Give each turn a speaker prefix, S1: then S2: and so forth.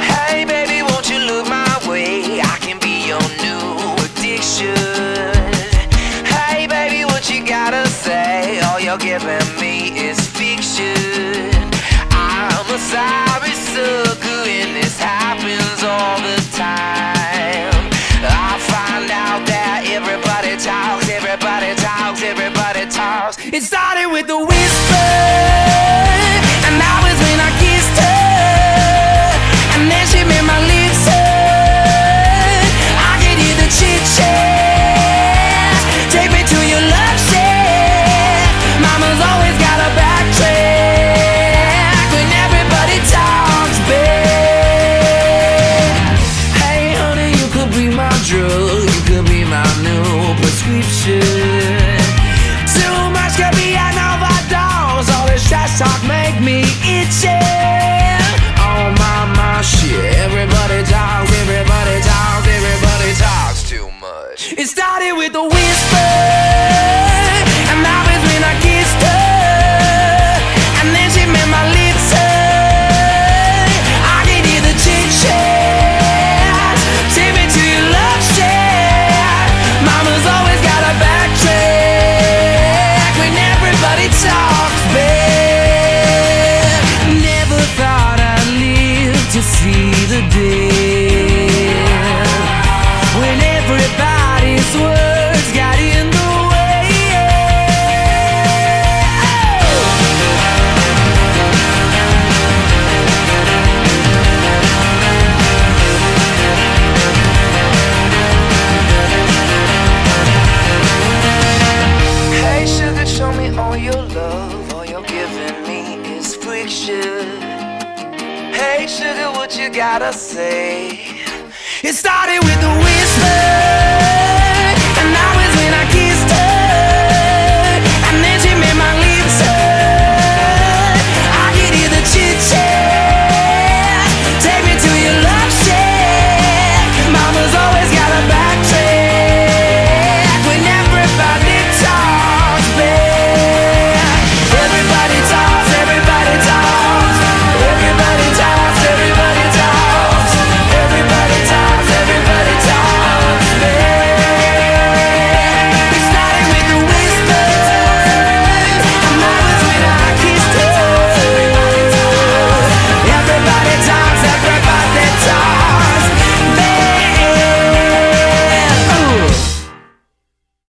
S1: hey, baby, won't you look my way? I can be your new addiction. Hey, baby, what you gotta say? All you're giving me is fiction. I'm a sorry sucker, and this happens all. It started with the wind. with the wind Hey, sugar, what you gotta say?